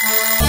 Música